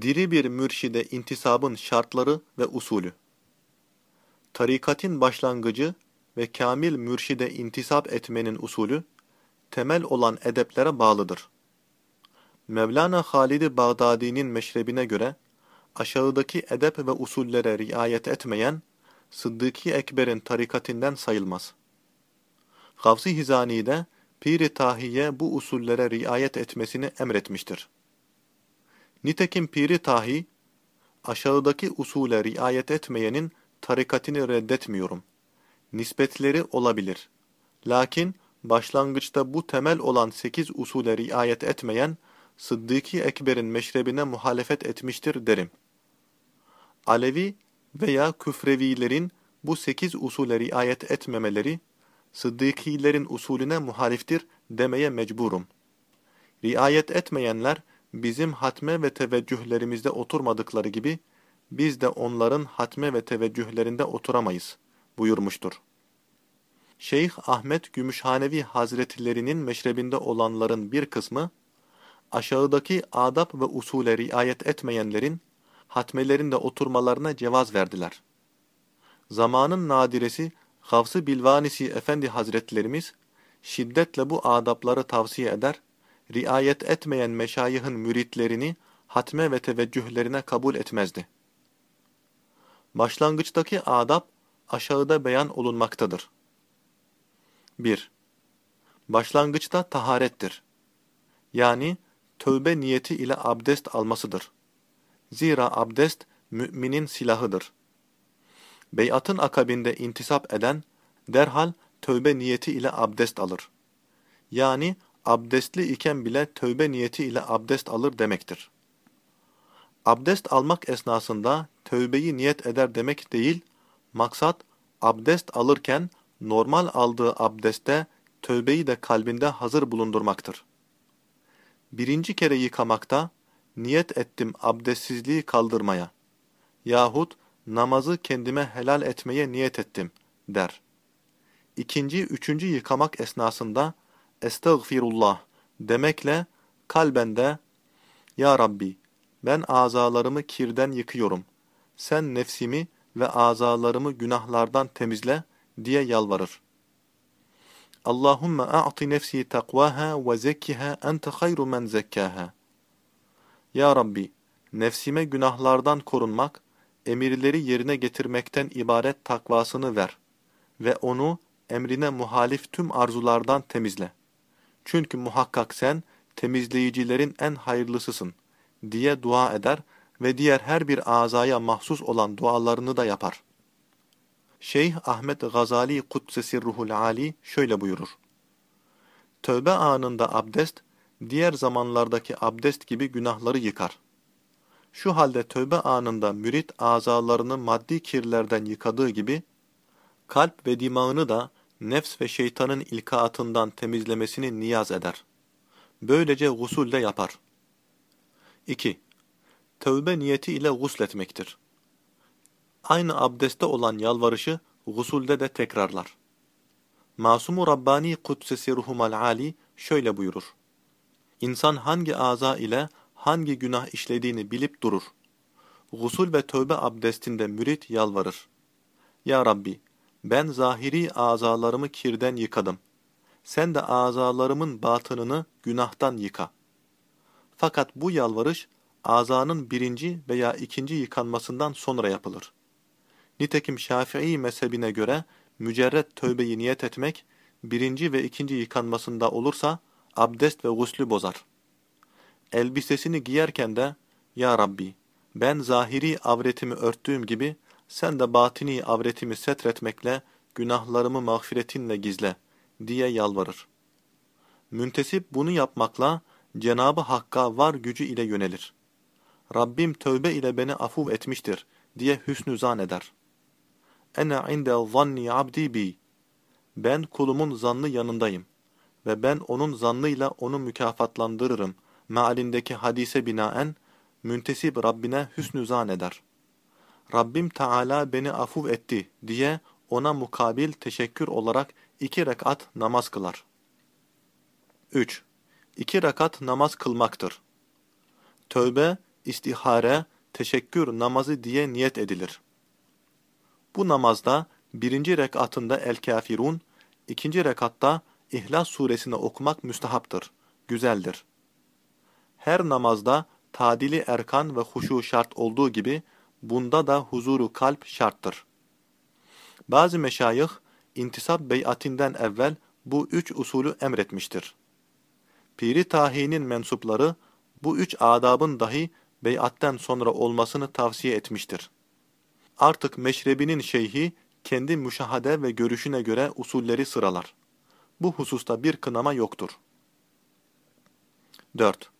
Diri bir mürşide intisabın şartları ve usulü. Tarikatin başlangıcı ve kamil mürşide intisap etmenin usulü, temel olan edeplere bağlıdır. Mevlana Halid-i Bağdadi'nin meşrebine göre, aşağıdaki edep ve usullere riayet etmeyen, Sıddıki Ekber'in tarikatinden sayılmaz. Gavsi Hizani de, Pir-i Tahiye bu usullere riayet etmesini emretmiştir. Nitekim Piri Tahi, aşağıdaki usule riayet etmeyenin tarikatini reddetmiyorum. Nispetleri olabilir. Lakin başlangıçta bu temel olan sekiz usule riayet etmeyen, Sıddıki Ekber'in meşrebine muhalefet etmiştir derim. Alevi veya küfrevilerin bu sekiz usule riayet etmemeleri, Sıddıkilerin usulüne muhaliftir demeye mecburum. Riayet etmeyenler, bizim hatme ve teveccühlerimizde oturmadıkları gibi, biz de onların hatme ve teveccühlerinde oturamayız, buyurmuştur. Şeyh Ahmet Gümüşhanevi Hazretlerinin meşrebinde olanların bir kısmı, aşağıdaki adab ve usule riayet etmeyenlerin, hatmelerinde oturmalarına cevaz verdiler. Zamanın nadiresi, Havsı Bilvanisi Efendi Hazretlerimiz, şiddetle bu adapları tavsiye eder, riayet etmeyen meşayihin müritlerini hatme ve teveccühlerine kabul etmezdi. Başlangıçtaki adab aşağıda beyan olunmaktadır. 1. Başlangıçta taharettir. Yani tövbe niyeti ile abdest almasıdır. Zira abdest müminin silahıdır. Beyatın akabinde intisap eden derhal tövbe niyeti ile abdest alır. Yani abdestli iken bile tövbe niyeti ile abdest alır demektir. Abdest almak esnasında tövbeyi niyet eder demek değil, maksat abdest alırken normal aldığı abdeste tövbeyi de kalbinde hazır bulundurmaktır. Birinci kere yıkamakta, niyet ettim abdestsizliği kaldırmaya yahut namazı kendime helal etmeye niyet ettim der. İkinci, üçüncü yıkamak esnasında estağfirullah demekle kalbende Ya Rabbi ben azalarımı kirden yıkıyorum. Sen nefsimi ve azalarımı günahlardan temizle diye yalvarır. Allahümme a'ti nefsi takvaha ve zekkiha ente hayru men zekkaha. Ya Rabbi, nefsime günahlardan korunmak, emirleri yerine getirmekten ibaret takvasını ver ve onu emrine muhalif tüm arzulardan temizle. Çünkü muhakkak sen temizleyicilerin en hayırlısısın diye dua eder ve diğer her bir azaya mahsus olan dualarını da yapar. Şeyh Ahmet Gazali Kudsesi Ruhul Ali şöyle buyurur. Tövbe anında abdest, diğer zamanlardaki abdest gibi günahları yıkar. Şu halde tövbe anında mürit azalarını maddi kirlerden yıkadığı gibi, kalp ve dimağını da nefs ve şeytanın ilkaatından temizlemesini niyaz eder. Böylece gusul de yapar. 2. Tövbe niyeti ile gusletmektir. Aynı abdeste olan yalvarışı gusulde de tekrarlar. Masumu Rabbani Kudsesi Ruhumal Ali şöyle buyurur. İnsan hangi aza ile hangi günah işlediğini bilip durur. Gusul ve tövbe abdestinde mürit yalvarır. Ya Rabbi, ben zahiri azalarımı kirden yıkadım. Sen de azalarımın batınını günahtan yıka. Fakat bu yalvarış, azanın birinci veya ikinci yıkanmasından sonra yapılır. Nitekim Şafii mezhebine göre mücerret tövbeyi niyet etmek, birinci ve ikinci yıkanmasında olursa abdest ve guslü bozar. Elbisesini giyerken de, Ya Rabbi, ben zahiri avretimi örttüğüm gibi, sen de batini avretimi setretmekle, günahlarımı mağfiretinle gizle, diye yalvarır. Müntesip bunu yapmakla, Cenabı Hakk'a var gücü ile yönelir. Rabbim tövbe ile beni afuv etmiştir, diye hüsnü zan eder. Ene inde zanni abdi bi. Ben kulumun zannı yanındayım ve ben onun zannıyla onu mükafatlandırırım. Mealindeki hadise binaen müntesip Rabbine hüsnü zan eder. Rabbim Teala beni afuv etti diye ona mukabil teşekkür olarak iki rekat namaz kılar. 3. İki rekat namaz kılmaktır. Tövbe, istihare, teşekkür namazı diye niyet edilir. Bu namazda birinci rekatında El-Kafirun, ikinci rekatta İhlas suresini okumak müstehaptır, güzeldir. Her namazda tadili erkan ve huşu şart olduğu gibi bunda da huzuru kalp şarttır. Bazı meşayih intisap beyatinden evvel bu üç usulü emretmiştir. Piri tahinin mensupları bu üç adabın dahi beyatten sonra olmasını tavsiye etmiştir. Artık meşrebinin şeyhi kendi müşahade ve görüşüne göre usulleri sıralar. Bu hususta bir kınama yoktur. 4.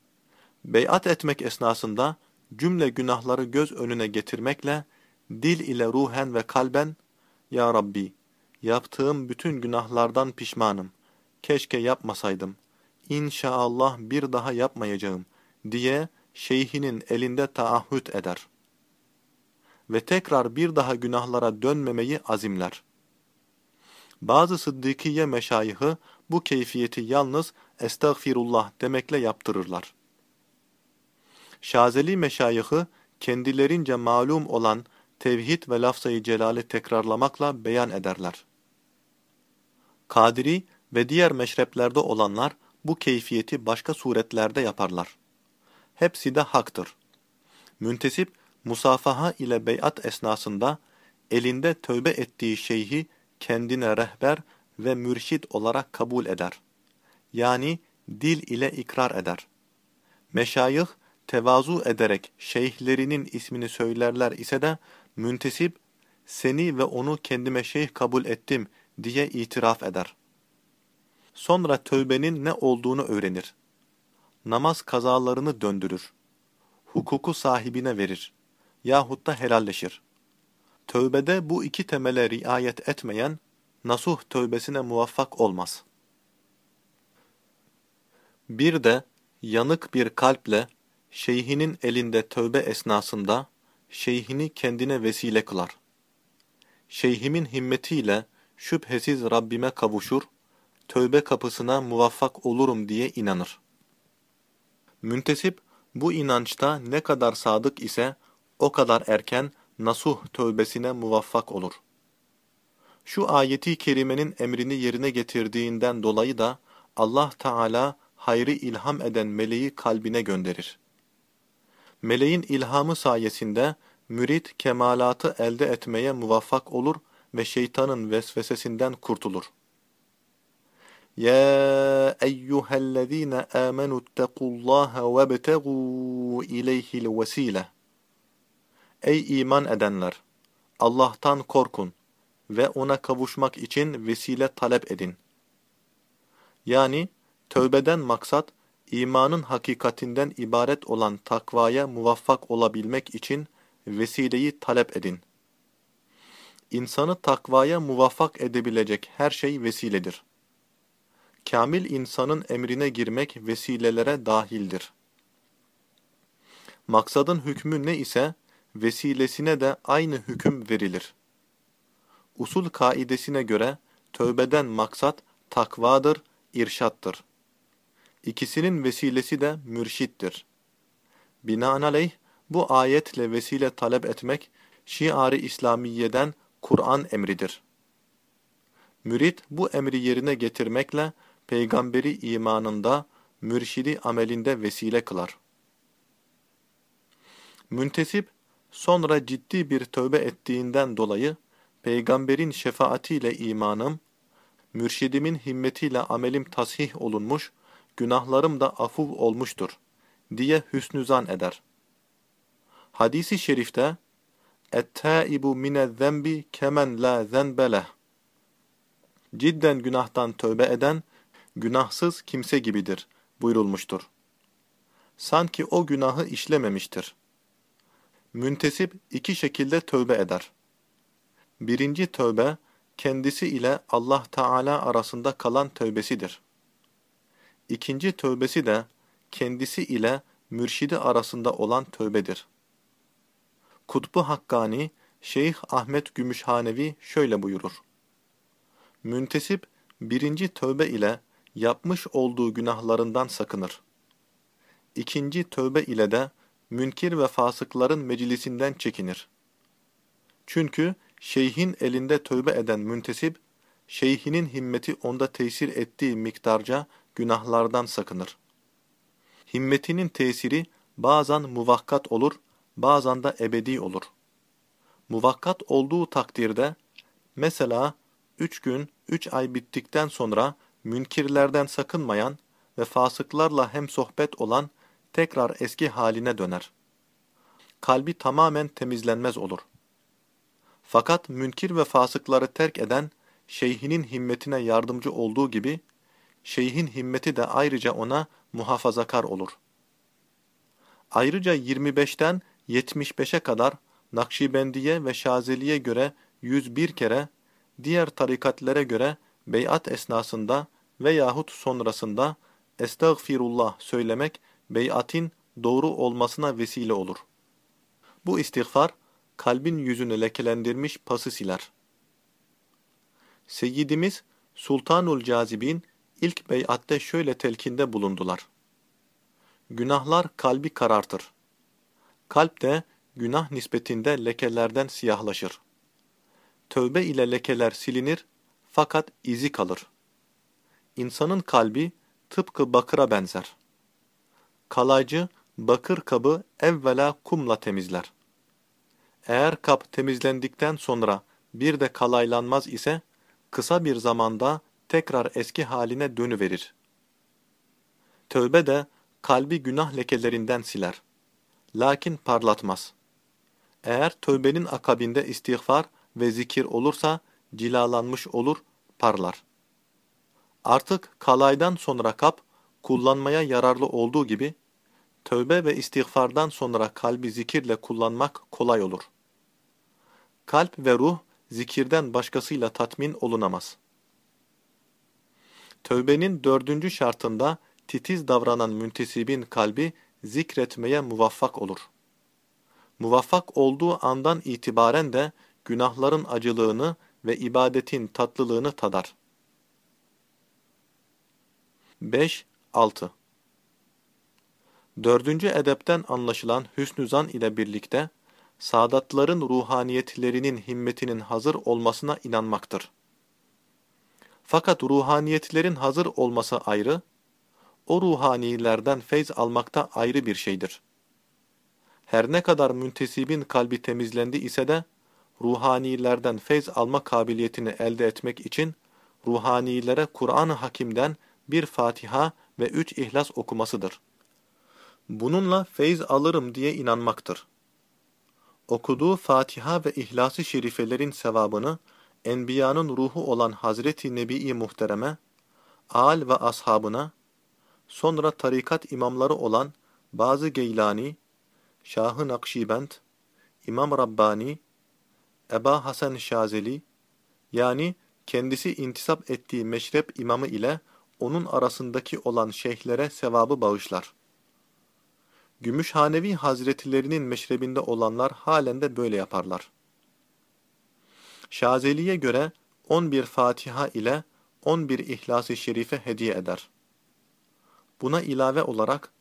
Beyat etmek esnasında cümle günahları göz önüne getirmekle dil ile ruhen ve kalben Ya Rabbi, yaptığım bütün günahlardan pişmanım. Keşke yapmasaydım. İnşallah bir daha yapmayacağım diye şeyhinin elinde taahhüt eder. Ve tekrar bir daha günahlara dönmemeyi azimler. Bazı Sıddıkiye meşayihı bu keyfiyeti yalnız estağfirullah demekle yaptırırlar. Şazeli meşayihı kendilerince malum olan tevhid ve lafzayı celali tekrarlamakla beyan ederler. Kadiri ve diğer meşreplerde olanlar bu keyfiyeti başka suretlerde yaparlar. Hepsi de haktır. Müntesip, musafaha ile beyat esnasında elinde tövbe ettiği şeyhi kendine rehber ve mürşit olarak kabul eder. Yani dil ile ikrar eder. Meşayih, tevazu ederek şeyhlerinin ismini söylerler ise de müntesip, seni ve onu kendime şeyh kabul ettim diye itiraf eder. Sonra tövbenin ne olduğunu öğrenir. Namaz kazalarını döndürür. Hukuku sahibine verir. Yahut da helalleşir. Tövbede bu iki temele riayet etmeyen, nasuh tövbesine muvaffak olmaz. Bir de yanık bir kalple şeyhinin elinde tövbe esnasında şeyhini kendine vesile kılar. Şeyhimin himmetiyle şüphesiz Rabbime kavuşur, tövbe kapısına muvaffak olurum diye inanır. Müntesip bu inançta ne kadar sadık ise o kadar erken nasuh tövbesine muvaffak olur. Şu ayeti kerimenin emrini yerine getirdiğinden dolayı da Allah Teala hayrı ilham eden meleği kalbine gönderir. Meleğin ilhamı sayesinde mürit kemalatı elde etmeye muvaffak olur ve şeytanın vesvesesinden kurtulur. Ya eyyühellezine amenu ittakullaha vebtegû ileyhil vesile. Ey iman edenler! Allah'tan korkun ve ona kavuşmak için vesile talep edin. Yani tövbeden maksat, imanın hakikatinden ibaret olan takvaya muvaffak olabilmek için vesileyi talep edin. İnsanı takvaya muvaffak edebilecek her şey vesiledir. Kamil insanın emrine girmek vesilelere dahildir. Maksadın hükmü ne ise, vesilesine de aynı hüküm verilir. Usul kaidesine göre, tövbeden maksat takvadır, irşattır. İkisinin vesilesi de mürşittir. Binaenaleyh, bu ayetle vesile talep etmek, şiari İslamiye'den Kur'an emridir. Mürit bu emri yerine getirmekle peygamberi imanında, mürşidi amelinde vesile kılar. Müntesip, sonra ciddi bir tövbe ettiğinden dolayı, peygamberin şefaatiyle imanım, mürşidimin himmetiyle amelim tasih olunmuş, günahlarım da afuv olmuştur diye hüsnü zan eder. Hadisi şerifte Ettaibu minez-zenbi kemen la zenbeleh Cidden günahtan tövbe eden günahsız kimse gibidir buyurulmuştur. Sanki o günahı işlememiştir. Müntesip iki şekilde tövbe eder. Birinci tövbe kendisi ile Allah Teala arasında kalan tövbesidir. İkinci tövbesi de, kendisi ile mürşidi arasında olan tövbedir. Kutbu Hakkani, Şeyh Ahmet Gümüşhanevi şöyle buyurur. Müntesip, birinci tövbe ile yapmış olduğu günahlarından sakınır. İkinci tövbe ile de münkir ve fasıkların meclisinden çekinir. Çünkü şeyhin elinde tövbe eden müntesip, şeyhinin himmeti onda tesir ettiği miktarca günahlardan sakınır. Himmetinin tesiri bazen muvakkat olur, bazen de ebedi olur. Muvakkat olduğu takdirde, mesela üç gün, üç ay bittikten sonra münkirlerden sakınmayan ve fasıklarla hem sohbet olan tekrar eski haline döner. Kalbi tamamen temizlenmez olur. Fakat münkir ve fasıkları terk eden, şeyhinin himmetine yardımcı olduğu gibi, şeyhin himmeti de ayrıca ona muhafazakar olur. Ayrıca 25'ten 75'e kadar Nakşibendiye ve Şazeli'ye göre 101 kere, diğer tarikatlere göre beyat esnasında veyahut sonrasında estağfirullah söylemek beyatin doğru olmasına vesile olur. Bu istiğfar, kalbin yüzünü lekelendirmiş pası siler. Seyyidimiz Sultanul Cazibin ilk beyatte şöyle telkinde bulundular. Günahlar kalbi karartır. Kalp de günah nispetinde lekelerden siyahlaşır. Tövbe ile lekeler silinir fakat izi kalır. İnsanın kalbi tıpkı bakıra benzer. Kalaycı bakır kabı evvela kumla temizler. Eğer kap temizlendikten sonra bir de kalaylanmaz ise kısa bir zamanda tekrar eski haline dönüverir. Tövbe de kalbi günah lekelerinden siler. Lakin parlatmaz. Eğer tövbenin akabinde istiğfar ve zikir olursa cilalanmış olur, parlar. Artık kalaydan sonra kap, kullanmaya yararlı olduğu gibi, tövbe ve istiğfardan sonra kalbi zikirle kullanmak kolay olur. Kalp ve ruh, zikirden başkasıyla tatmin olunamaz. Tövbenin dördüncü şartında titiz davranan müntesibin kalbi zikretmeye muvaffak olur. Muvaffak olduğu andan itibaren de günahların acılığını ve ibadetin tatlılığını tadar. 5-6 Dördüncü edepten anlaşılan hüsnü zan ile birlikte, saadatların ruhaniyetlerinin himmetinin hazır olmasına inanmaktır. Fakat ruhaniyetlerin hazır olması ayrı, o ruhanilerden feyz almakta ayrı bir şeydir. Her ne kadar müntesibin kalbi temizlendi ise de, ruhanilerden feyz alma kabiliyetini elde etmek için, ruhanilere Kur'an-ı Hakim'den bir Fatiha ve üç İhlas okumasıdır. Bununla feyz alırım diye inanmaktır. Okuduğu Fatiha ve İhlas-ı Şerifelerin sevabını, Enbiya'nın ruhu olan Hazreti Nebi-i Muhterem'e, Al ve ashabına, sonra tarikat imamları olan bazı Geylani, Şah-ı Nakşibend, İmam Rabbani, Eba Hasan Şazeli, yani kendisi intisap ettiği meşrep imamı ile onun arasındaki olan şeyhlere sevabı bağışlar. Gümüşhanevi hazretlerinin meşrebinde olanlar halen de böyle yaparlar. Şazeli'ye göre 11 Fatiha ile 11 İhlas-ı Şerife hediye eder. Buna ilave olarak,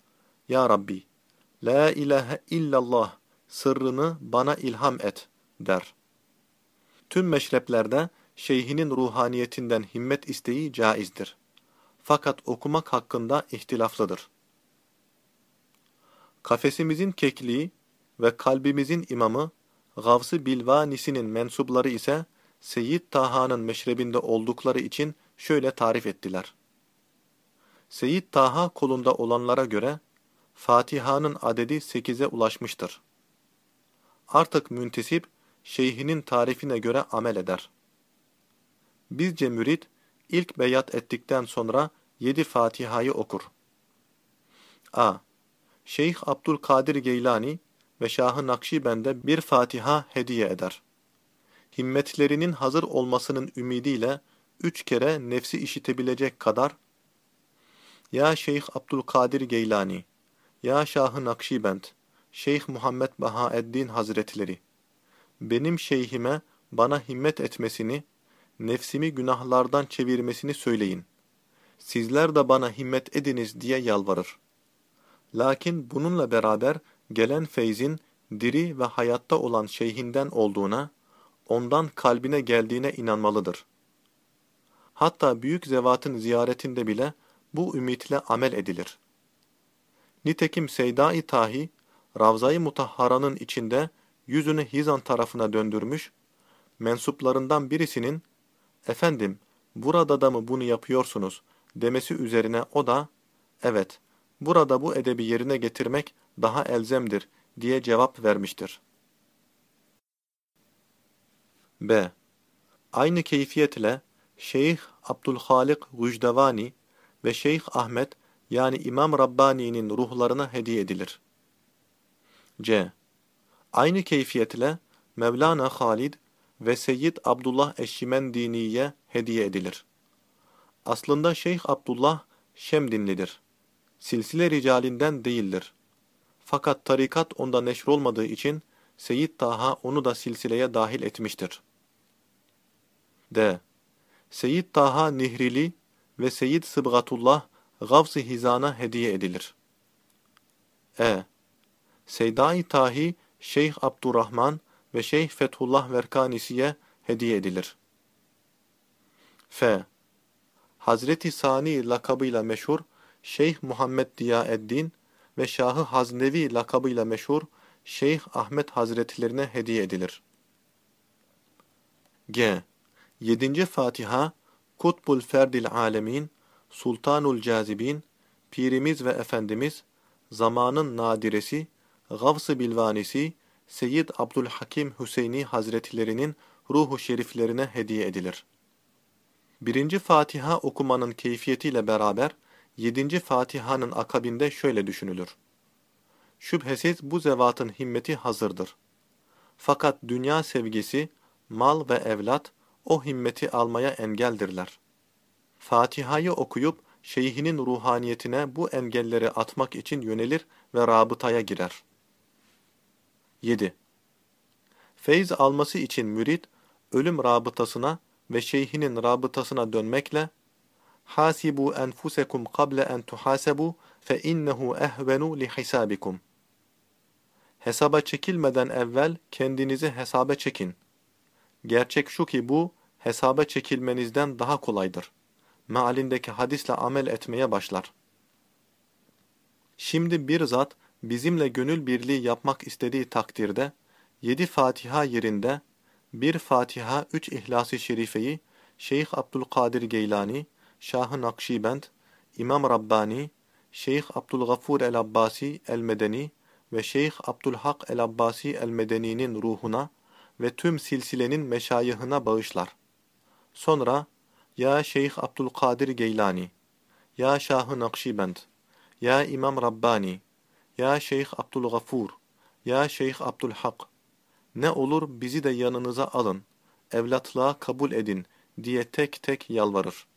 Ya Rabbi, La ilahe illallah sırrını bana ilham et, der. Tüm meşreplerde şeyhinin ruhaniyetinden himmet isteği caizdir. Fakat okumak hakkında ihtilaflıdır. Kafesimizin kekliği ve kalbimizin imamı, Gavs-ı Bilvanisi'nin mensupları ise Seyyid Taha'nın meşrebinde oldukları için şöyle tarif ettiler. Seyyid Taha kolunda olanlara göre, Fatiha'nın adedi sekize ulaşmıştır. Artık müntesip, şeyhinin tarifine göre amel eder. Bizce mürit, ilk beyat ettikten sonra yedi Fatiha'yı okur. A. Şeyh Abdülkadir Geylani ve Şah-ı Nakşibend'e bir Fatiha hediye eder. Himmetlerinin hazır olmasının ümidiyle üç kere nefsi işitebilecek kadar Ya Şeyh Abdülkadir Geylani, Ya Şah-ı Nakşibend, Şeyh Muhammed Bahaeddin Hazretleri, benim şeyhime bana himmet etmesini, nefsimi günahlardan çevirmesini söyleyin. Sizler de bana himmet ediniz diye yalvarır. Lakin bununla beraber gelen feyzin diri ve hayatta olan şeyhinden olduğuna, ondan kalbine geldiğine inanmalıdır. Hatta büyük zevatın ziyaretinde bile bu ümitle amel edilir. Nitekim Seyda-i Tahi, Ravza-i Mutahhara'nın içinde yüzünü Hizan tarafına döndürmüş, mensuplarından birisinin, ''Efendim, burada da mı bunu yapıyorsunuz?'' demesi üzerine o da, ''Evet, burada bu edebi yerine getirmek daha elzemdir.'' diye cevap vermiştir. B. Aynı keyfiyetle Şeyh Abdülhalik Rüjdevani ve Şeyh Ahmet yani İmam Rabbani'nin ruhlarına hediye edilir. C. Aynı keyfiyetle Mevlana Halid ve Seyyid Abdullah Eşşimendini'ye hediye edilir. Aslında Şeyh Abdullah Şemdinlidir. Silsile ricalinden değildir. Fakat tarikat onda neşrolmadığı için Seyyid Taha onu da silsileye dahil etmiştir. D. Seyyid Taha Nihrili ve Seyyid Sıbgatullah Gavs-ı Hizan'a hediye edilir. E. Seydai Tahi Şeyh Abdurrahman ve Şeyh Fethullah Verkanisi'ye hediye edilir. F. Hazreti Sani lakabıyla meşhur Şeyh Muhammed Diyaeddin ve Şahı Haznevi lakabıyla meşhur Şeyh Ahmet Hazretlerine hediye edilir. G. 7. Fatiha Kutbul Ferdil Alemin Sultanul Cazibin Pirimiz ve Efendimiz zamanın nadiresi Gavs-ı Bilvanisi Seyyid Abdülhakim Hüseyni Hazretlerinin ruhu şeriflerine hediye edilir. Birinci Fatiha okumanın keyfiyetiyle beraber, yedinci Fatiha'nın akabinde şöyle düşünülür. Şüphesiz bu zevatın himmeti hazırdır. Fakat dünya sevgisi, mal ve evlat o himmeti almaya engeldirler. Fatiha'yı okuyup şeyhinin ruhaniyetine bu engelleri atmak için yönelir ve rabıtaya girer. 7. Feyz alması için mürit, ölüm rabıtasına ve şeyhinin rabıtasına dönmekle hasibu enfusekum kable en tuhasebu fe innehu ehvenu li hisabikum. Hesaba çekilmeden evvel kendinizi hesaba çekin. Gerçek şu ki bu hesaba çekilmenizden daha kolaydır. Mealindeki hadisle amel etmeye başlar. Şimdi bir zat bizimle gönül birliği yapmak istediği takdirde yedi Fatiha yerinde bir Fatiha, üç İhlas-ı Şerife'yi Şeyh Abdülkadir Geylani, Şah-ı Nakşibend, İmam Rabbani, Şeyh Abdülgafur el-Abbasi el-Medeni ve Şeyh Abdülhak el-Abbasi el-Medeni'nin ruhuna ve tüm silsilenin meşayihına bağışlar. Sonra, Ya Şeyh Abdülkadir Geylani, Ya Şah-ı Nakşibend, Ya İmam Rabbani, Ya Şeyh Abdülgafur, Ya Şeyh Abdülhak, ne olur bizi de yanınıza alın, evlatlığa kabul edin diye tek tek yalvarır.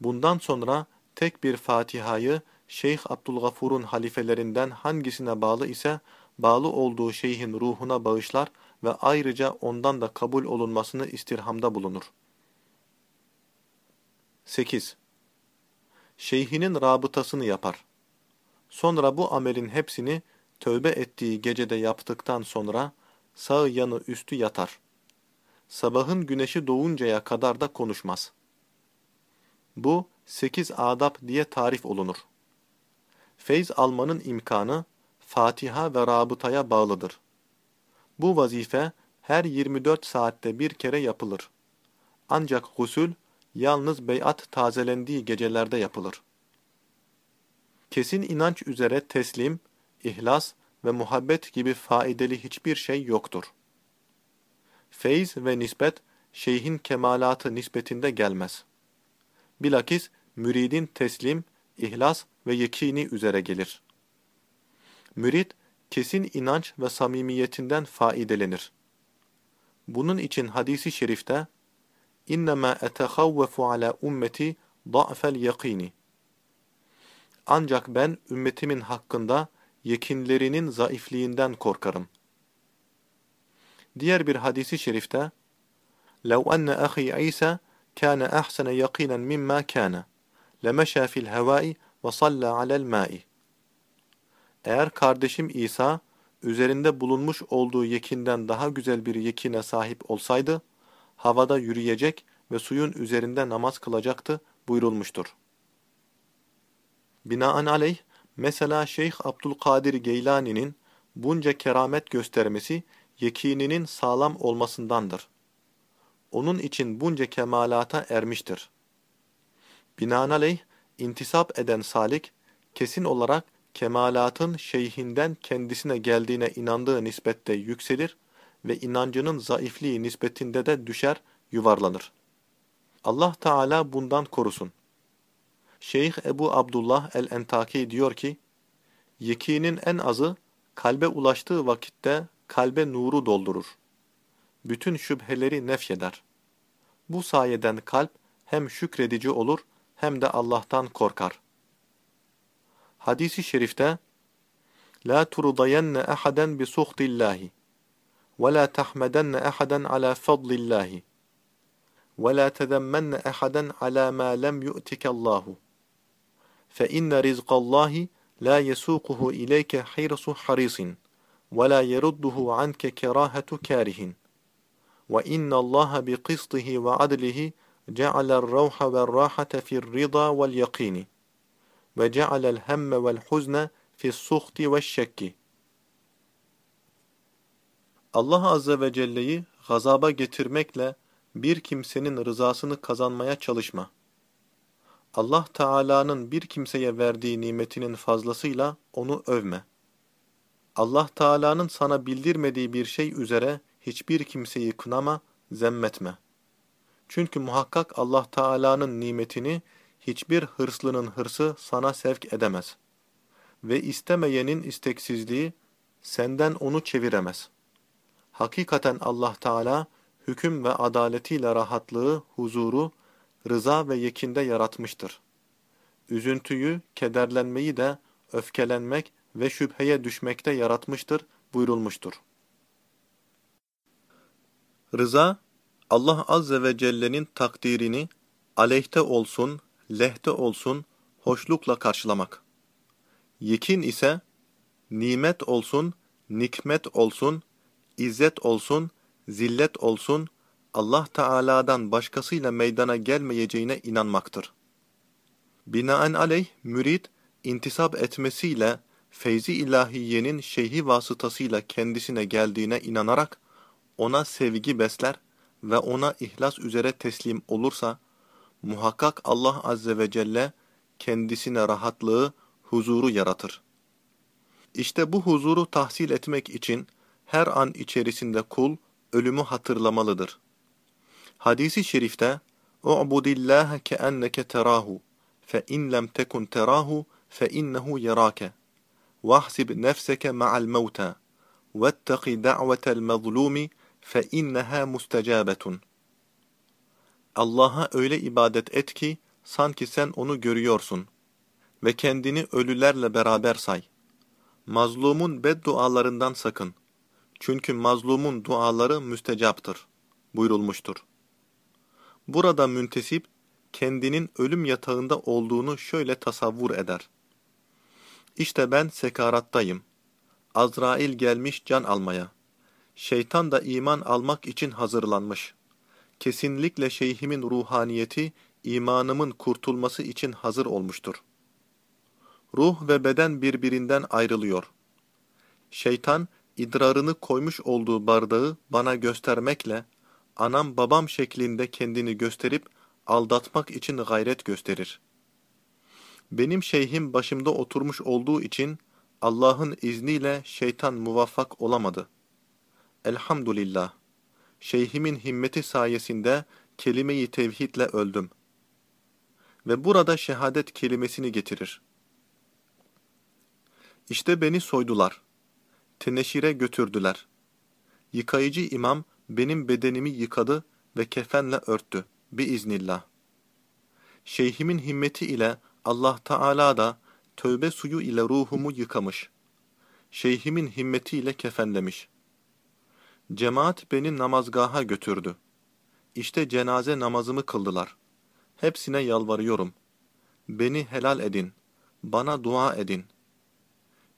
Bundan sonra tek bir Fatiha'yı Şeyh Abdülgafur'un halifelerinden hangisine bağlı ise bağlı olduğu şeyhin ruhuna bağışlar ve ayrıca ondan da kabul olunmasını istirhamda bulunur. 8. Şeyhinin rabıtasını yapar. Sonra bu amelin hepsini tövbe ettiği gecede yaptıktan sonra sağ yanı üstü yatar. Sabahın güneşi doğuncaya kadar da konuşmaz. Bu sekiz adab diye tarif olunur. Feyz almanın imkanı Fatiha ve rabıtaya bağlıdır. Bu vazife her 24 saatte bir kere yapılır. Ancak gusül yalnız beyat tazelendiği gecelerde yapılır. Kesin inanç üzere teslim, ihlas ve muhabbet gibi faydalı hiçbir şey yoktur. Feyz ve nispet, şeyhin kemalatı nispetinde gelmez. Bilakis müridin teslim, ihlas ve yekini üzere gelir. Mürid, kesin inanç ve samimiyetinden faidelenir. Bunun için hadisi şerifte, اِنَّمَا اَتَخَوَّفُ عَلَى اُمَّتِي ضَعْفَ الْيَقِينِ Ancak ben ümmetimin hakkında yekinlerinin zayıfliğinden korkarım. Diğer bir hadisi şerifte لَوْ أَنَّ أَخِي عِيسَى kana ahsana yakinen mimma kana lemeşa fil hevai ve salla alel ma'i. Eğer kardeşim İsa üzerinde bulunmuş olduğu yekinden daha güzel bir yekine sahip olsaydı havada yürüyecek ve suyun üzerinde namaz kılacaktı buyurulmuştur. Binaenaleyh mesela Şeyh Abdülkadir Geylani'nin bunca keramet göstermesi yekininin sağlam olmasındandır. Onun için bunca kemalata ermiştir. Binaenaleyh, intisap eden salik, kesin olarak kemalatın şeyhinden kendisine geldiğine inandığı nispette yükselir ve inancının zayıfliği nispetinde de düşer, yuvarlanır. Allah Teala bundan korusun. Şeyh Ebu Abdullah el-Entaki diyor ki, Yekinin en azı, kalbe ulaştığı vakitte kalbe nuru doldurur. Bütün şüpheleri nefyeder. Bu sayeden kalp hem şükredici olur hem de Allah'tan korkar. Hadisi şerifte La turdayanna ahadan bi suhtillahi ve la tahmadanna ahadan ala fadlillahi ve la tezammanna ahadan ala ma lem yu'tika Allahu fe inne rizqallahi la yesuquhu ileyke hirsu harisin ve la yerudduhu anke kerahatu karihin ve inna Allaha bi qistihi ve adlihi ce'alel ravha ve rahate fi'r rida vel yakini ve. Allah Azze ve Celle'yi gazaba getirmekle bir kimsenin rızasını kazanmaya çalışma. Allah Teala'nın bir kimseye verdiği nimetinin fazlasıyla onu övme. Allah Teala'nın sana bildirmediği bir şey üzere hiçbir kimseyi kınama, zemmetme. Çünkü muhakkak Allah Teala'nın nimetini hiçbir hırslının hırsı sana sevk edemez. Ve istemeyenin isteksizliği senden onu çeviremez. Hakikaten Allah Teala hüküm ve adaletiyle rahatlığı, huzuru, rıza ve yekinde yaratmıştır. Üzüntüyü, kederlenmeyi de öfkelenmek ve şüpheye düşmekte yaratmıştır buyurulmuştur. Rıza, Allah Azze ve Celle'nin takdirini aleyhte olsun, lehte olsun, hoşlukla karşılamak. Yekin ise, nimet olsun, nikmet olsun, izzet olsun, zillet olsun, Allah Teala'dan başkasıyla meydana gelmeyeceğine inanmaktır. Binaenaleyh, mürid, intisap etmesiyle, feyzi ilahiyenin şeyhi vasıtasıyla kendisine geldiğine inanarak, ona sevgi besler ve ona ihlas üzere teslim olursa, muhakkak Allah Azze ve Celle kendisine rahatlığı, huzuru yaratır. İşte bu huzuru tahsil etmek için her an içerisinde kul ölümü hatırlamalıdır. Hadisi şerifte اُعْبُدِ اللّٰهَ كَأَنَّكَ تَرَاهُ فَاِنْ لَمْ تَكُنْ تَرَاهُ فَاِنَّهُ يَرَاكَ وَاحْسِبْ نَفْسَكَ مَعَ الْمَوْتَى وَاتَّقِ دَعْوَةَ الْمَظْلُومِ fe inneha mustecabetun. Allah'a öyle ibadet et ki sanki sen onu görüyorsun ve kendini ölülerle beraber say. Mazlumun beddualarından sakın. Çünkü mazlumun duaları müstecaptır buyurulmuştur. Burada müntesip kendinin ölüm yatağında olduğunu şöyle tasavvur eder. İşte ben sekarattayım. Azrail gelmiş can almaya. Şeytan da iman almak için hazırlanmış. Kesinlikle şeyhimin ruhaniyeti, imanımın kurtulması için hazır olmuştur. Ruh ve beden birbirinden ayrılıyor. Şeytan, idrarını koymuş olduğu bardağı bana göstermekle, anam babam şeklinde kendini gösterip aldatmak için gayret gösterir. Benim şeyhim başımda oturmuş olduğu için Allah'ın izniyle şeytan muvaffak olamadı. Elhamdülillah. Şeyhimin himmeti sayesinde kelime-i tevhidle öldüm. Ve burada şehadet kelimesini getirir. İşte beni soydular. Teneşire götürdüler. Yıkayıcı imam benim bedenimi yıkadı ve kefenle örttü. Biiznillah. Şeyhimin himmeti ile Allah Teala da tövbe suyu ile ruhumu yıkamış. Şeyhimin himmetiyle kefenlemiş. Cemaat beni namazgaha götürdü. İşte cenaze namazımı kıldılar. Hepsine yalvarıyorum. Beni helal edin. Bana dua edin.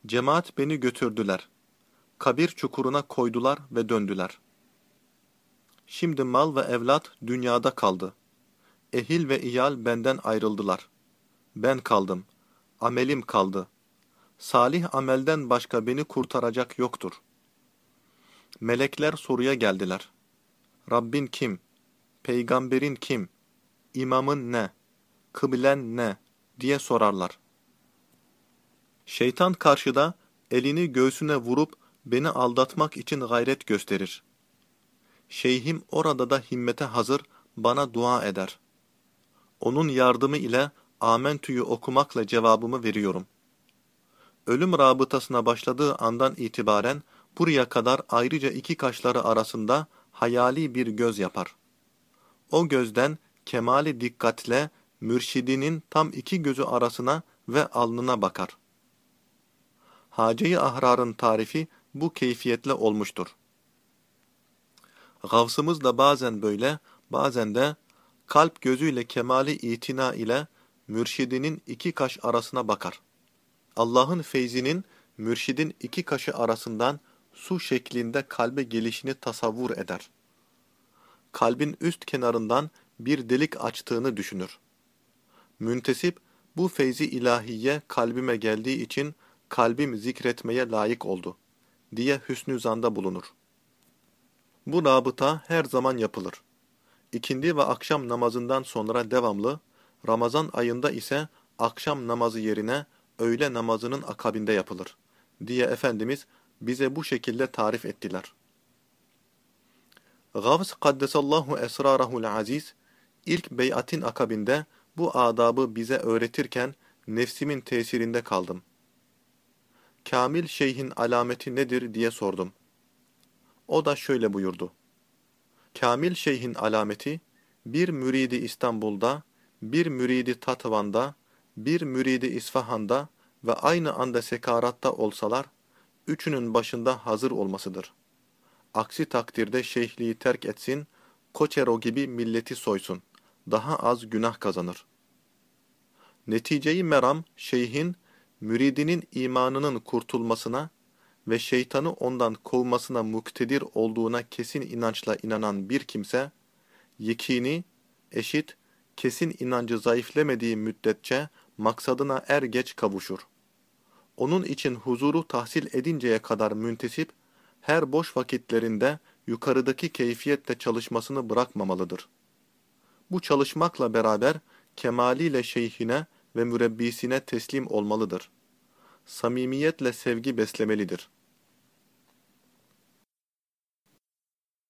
Cemaat beni götürdüler. Kabir çukuruna koydular ve döndüler. Şimdi mal ve evlat dünyada kaldı. Ehil ve iyal benden ayrıldılar. Ben kaldım. Amelim kaldı. Salih amelden başka beni kurtaracak yoktur. Melekler soruya geldiler. Rabbin kim? Peygamberin kim? İmamın ne? Kıblen ne? diye sorarlar. Şeytan karşıda elini göğsüne vurup beni aldatmak için gayret gösterir. Şeyhim orada da himmete hazır bana dua eder. Onun yardımı ile Amentü'yü okumakla cevabımı veriyorum. Ölüm rabıtasına başladığı andan itibaren buraya kadar ayrıca iki kaşları arasında hayali bir göz yapar. O gözden kemali dikkatle mürşidinin tam iki gözü arasına ve alnına bakar. Hace-i Ahrar'ın tarifi bu keyfiyetle olmuştur. Gavsımız da bazen böyle, bazen de kalp gözüyle kemali itina ile mürşidinin iki kaş arasına bakar. Allah'ın feyzinin mürşidin iki kaşı arasından su şeklinde kalbe gelişini tasavvur eder. Kalbin üst kenarından bir delik açtığını düşünür. Müntesip, bu feyzi ilahiye kalbime geldiği için kalbim zikretmeye layık oldu, diye hüsnü zanda bulunur. Bu rabıta her zaman yapılır. İkindi ve akşam namazından sonra devamlı, Ramazan ayında ise akşam namazı yerine öğle namazının akabinde yapılır, diye Efendimiz bize bu şekilde tarif ettiler. Gavs Kaddesallahu Esrarahul Aziz, ilk beyatin akabinde bu adabı bize öğretirken nefsimin tesirinde kaldım. Kamil şeyhin alameti nedir diye sordum. O da şöyle buyurdu. Kamil şeyhin alameti, bir müridi İstanbul'da, bir müridi Tatvan'da, bir müridi İsfahan'da ve aynı anda sekaratta olsalar, üçünün başında hazır olmasıdır. Aksi takdirde şeyhliği terk etsin, Koçero gibi milleti soysun, daha az günah kazanır. Neticeyi meram, şeyhin, müridinin imanının kurtulmasına ve şeytanı ondan kovmasına muktedir olduğuna kesin inançla inanan bir kimse, yekini, eşit, kesin inancı zayıflemediği müddetçe maksadına er geç kavuşur. Onun için huzuru tahsil edinceye kadar müntesip, her boş vakitlerinde yukarıdaki keyfiyetle çalışmasını bırakmamalıdır. Bu çalışmakla beraber kemaliyle şeyhine ve mürebbisine teslim olmalıdır. Samimiyetle sevgi beslemelidir.